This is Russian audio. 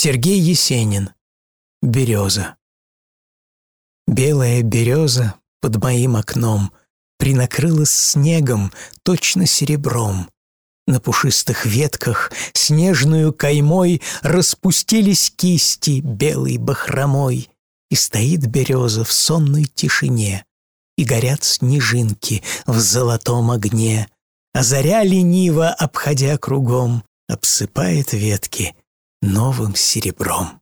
Сергей Есенин. Береза. Белая береза под моим окном Принакрылась снегом, точно серебром. На пушистых ветках снежную каймой Распустились кисти белой бахромой, И стоит береза в сонной тишине, И горят снежинки в золотом огне, А заря лениво, обходя кругом, Обсыпает ветки новым серебром.